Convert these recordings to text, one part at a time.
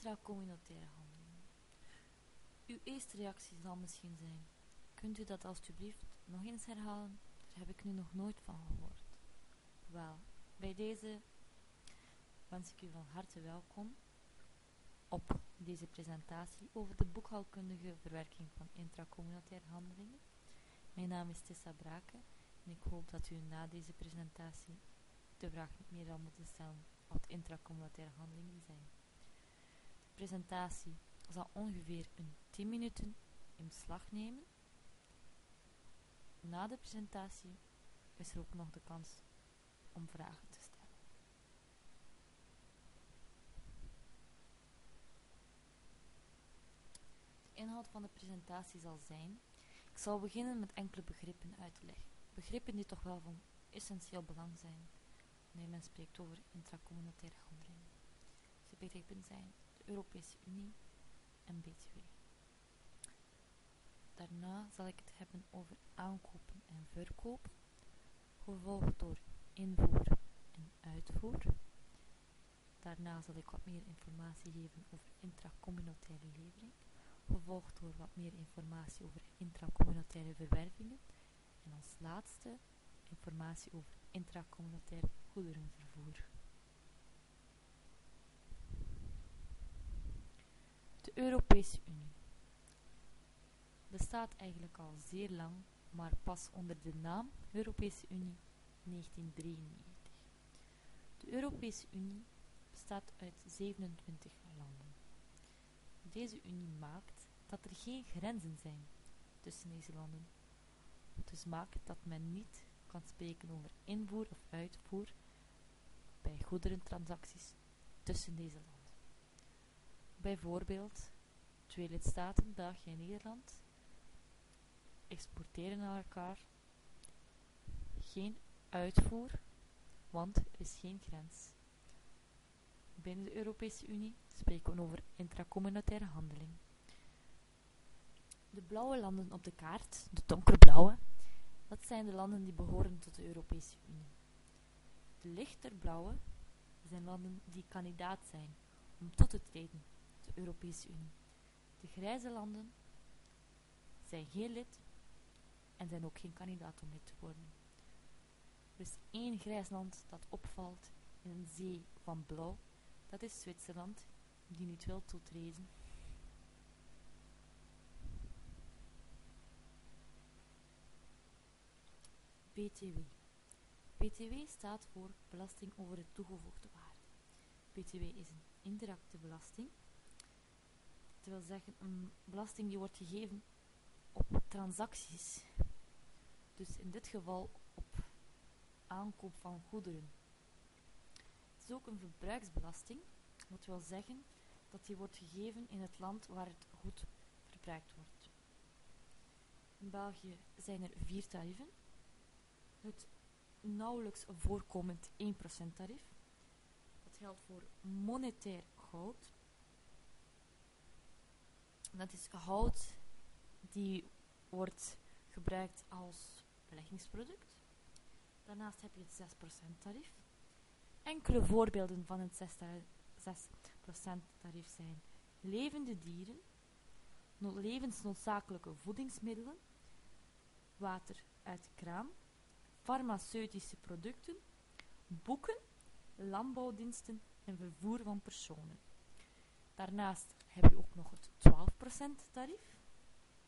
Intracommunautaire handelingen. Uw eerste reactie zal misschien zijn, kunt u dat alstublieft nog eens herhalen? Daar heb ik nu nog nooit van gehoord. Wel, bij deze wens ik u van harte welkom op deze presentatie over de boekhoudkundige verwerking van intracommunautaire handelingen. Mijn naam is Tessa Braken en ik hoop dat u na deze presentatie de vraag niet meer zal moeten stellen wat intracommunautaire handelingen zijn. Presentatie zal ongeveer een 10 minuten in beslag nemen. Na de presentatie is er ook nog de kans om vragen te stellen. De inhoud van de presentatie zal zijn ik zal beginnen met enkele begrippen uit te leggen. Begrippen die toch wel van essentieel belang zijn wanneer men spreekt over intracommunautaire handelingen. Deze begrippen zijn Europese Unie en BTW. Daarna zal ik het hebben over aankopen en verkopen, gevolgd door invoer en uitvoer. Daarna zal ik wat meer informatie geven over intracommunautaire levering gevolgd door wat meer informatie over intracommunautaire verwervingen en als laatste informatie over intracommunautaire goederenvervoer. De Europese Unie bestaat eigenlijk al zeer lang, maar pas onder de naam Europese Unie 1993. De Europese Unie bestaat uit 27 landen. Deze Unie maakt dat er geen grenzen zijn tussen deze landen. Dus maakt dat men niet kan spreken over invoer of uitvoer bij goederentransacties tussen deze landen. Bijvoorbeeld, twee lidstaten, België en Nederland, exporteren naar elkaar geen uitvoer, want er is geen grens. Binnen de Europese Unie spreken we over intracommunautaire handeling. De blauwe landen op de kaart, de donkerblauwe, dat zijn de landen die behoren tot de Europese Unie. De lichterblauwe zijn landen die kandidaat zijn om tot te treden de Europese Unie. De grijze landen zijn geen lid en zijn ook geen kandidaat om lid te worden. Er is één grijs land dat opvalt in een zee van blauw, dat is Zwitserland, die niet wil toetreden BTW. BTW staat voor belasting over de toegevoegde waarde. BTW is een indirecte belasting. Dat wil zeggen een belasting die wordt gegeven op transacties. Dus in dit geval op aankoop van goederen. Het is ook een verbruiksbelasting. Dat wil zeggen dat die wordt gegeven in het land waar het goed verbruikt wordt. In België zijn er vier tarieven het nauwelijks voorkomend 1% tarief. Dat geldt voor monetair goud. Dat is hout die wordt gebruikt als beleggingsproduct. Daarnaast heb je het 6% tarief. Enkele voorbeelden van het 6% tarief zijn levende dieren, levensnoodzakelijke voedingsmiddelen, water uit de kraan, farmaceutische producten, boeken, landbouwdiensten en vervoer van personen. Daarnaast heb nog het 12% tarief.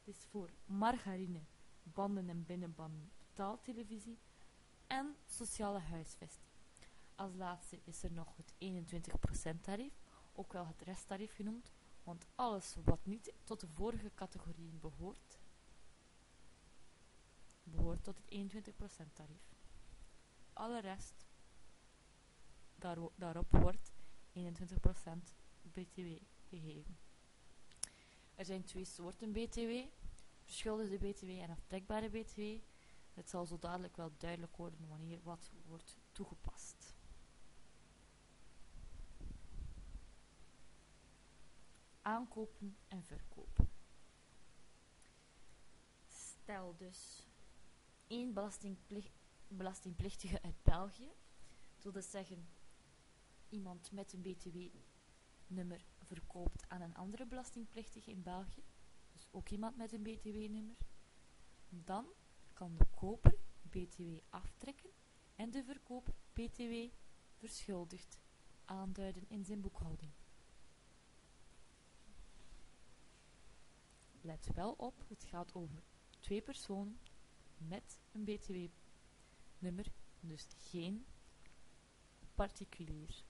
Dit is voor margarine, banden en binnenbanden, betaaltelevisie en sociale huisvesting. Als laatste is er nog het 21% tarief, ook wel het resttarief genoemd, want alles wat niet tot de vorige categorieën behoort, behoort tot het 21% tarief. Alle rest daarop wordt 21% BTW gegeven. Er zijn twee soorten BTW, verschuldigde BTW en aftrekbare BTW. Het zal zo dadelijk wel duidelijk worden wanneer wat wordt toegepast. Aankopen en verkopen. Stel dus één belastingplichtige uit België. Dat wil dus zeggen, iemand met een btw-nummer verkoopt aan een andere belastingplichtige in België, dus ook iemand met een btw-nummer, dan kan de koper btw aftrekken en de verkoper btw verschuldigd aanduiden in zijn boekhouding. Let wel op, het gaat over twee personen met een btw-nummer, dus geen particulier.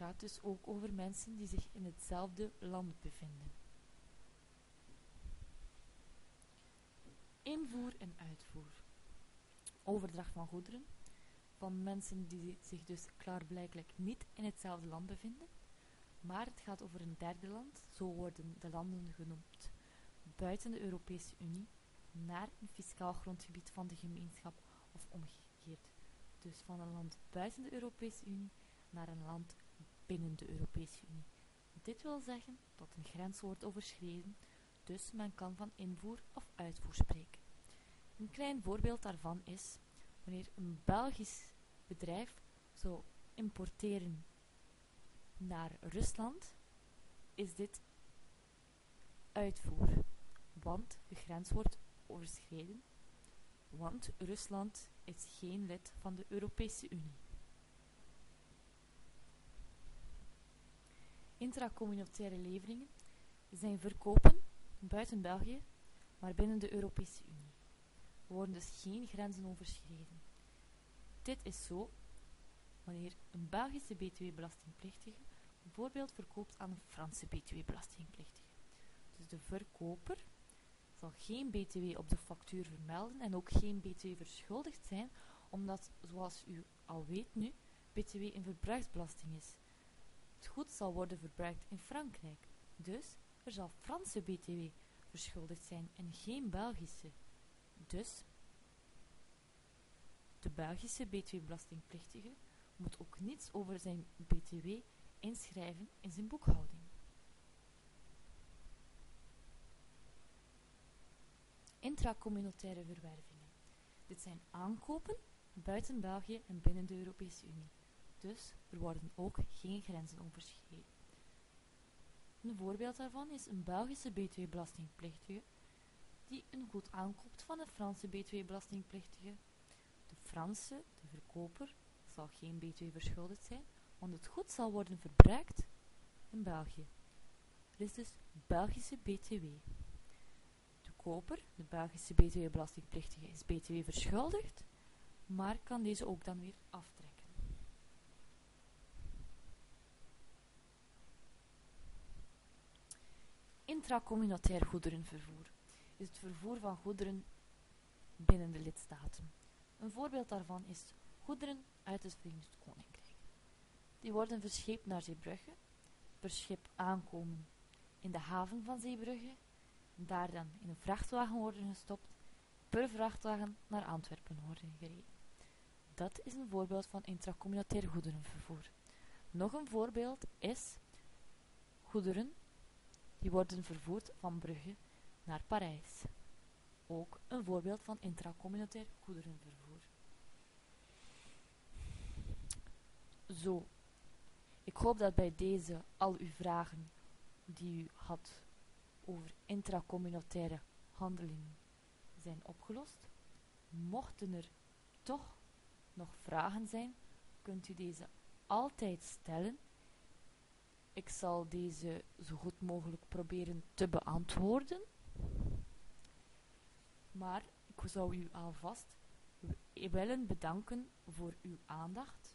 Gaat dus ook over mensen die zich in hetzelfde land bevinden. Invoer en uitvoer. Overdracht van goederen van mensen die zich dus klaarblijkelijk niet in hetzelfde land bevinden, maar het gaat over een derde land, zo worden de landen genoemd, buiten de Europese Unie, naar een fiscaal grondgebied van de gemeenschap of omgekeerd. Dus van een land buiten de Europese Unie naar een land binnen de Europese Unie. Dit wil zeggen dat een grens wordt overschreden, dus men kan van invoer of uitvoer spreken. Een klein voorbeeld daarvan is wanneer een Belgisch bedrijf zou importeren naar Rusland, is dit uitvoer, want de grens wordt overschreden, want Rusland is geen lid van de Europese Unie. Intracommunautaire leveringen zijn verkopen buiten België, maar binnen de Europese Unie. Er worden dus geen grenzen overschreden. Dit is zo wanneer een Belgische btw-belastingplichtige bijvoorbeeld verkoopt aan een Franse btw-belastingplichtige. Dus de verkoper zal geen btw op de factuur vermelden en ook geen btw verschuldigd zijn, omdat, zoals u al weet nu, btw een verbruiksbelasting is. Het goed zal worden verbruikt in Frankrijk, dus er zal Franse btw verschuldigd zijn en geen Belgische. Dus de Belgische btw-belastingplichtige moet ook niets over zijn btw inschrijven in zijn boekhouding. Intracommunautaire verwervingen. Dit zijn aankopen buiten België en binnen de Europese Unie. Dus er worden ook geen grenzen overschreden. Een voorbeeld daarvan is een Belgische btw-belastingplichtige die een goed aankoopt van een Franse btw-belastingplichtige. De Franse, de verkoper, zal geen btw verschuldigd zijn, want het goed zal worden verbruikt in België. Er is dus Belgische btw. De koper, de Belgische btw-belastingplichtige, is btw verschuldigd, maar kan deze ook dan weer aftrekken. Intracommunautair goederenvervoer is het vervoer van goederen binnen de lidstaten. Een voorbeeld daarvan is goederen uit het Verenigd Koninkrijk. Die worden verscheept naar Zeebrugge, per schip aankomen in de haven van Zeebrugge, daar dan in een vrachtwagen worden gestopt, per vrachtwagen naar Antwerpen worden gereden. Dat is een voorbeeld van intracommunautair goederenvervoer. Nog een voorbeeld is goederen die worden vervoerd van Brugge naar Parijs. Ook een voorbeeld van intracommunautair goederenvervoer. Zo, ik hoop dat bij deze al uw vragen die u had over intracommunautaire handelingen zijn opgelost. Mochten er toch nog vragen zijn, kunt u deze altijd stellen. Ik zal deze zo goed mogelijk proberen te beantwoorden. Maar ik zou u alvast willen bedanken voor uw aandacht